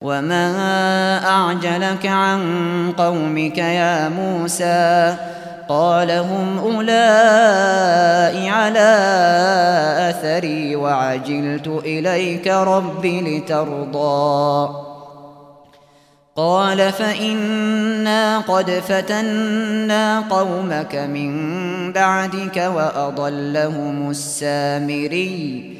وما أعجلك عن قومك يا موسى قال هم أولاء على أثري وعجلت إليك رب لترضى قال فإنا قد فتنا قومك من بعدك وأضلهم السامري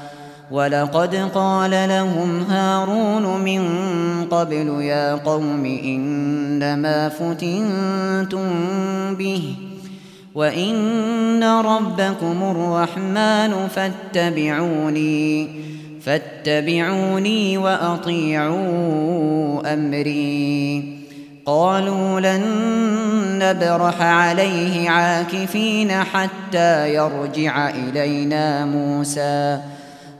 وَلَقَدْ قَالَ لَهُمْ هَارُونُ مِنْ قَبْلُ يَا قَوْمِ إِنَّمَا فُتِنْتُمْ بِهِ وَإِنَّ رَبَّكُمُ الرَّحْمَنُ فَاتَّبِعُونِي فَاتَّبِعُونِي وَأَطِيعُوا أَمْرِي قالوا لن نبرح عليه عاكفين حتى يرجع إلينا موسى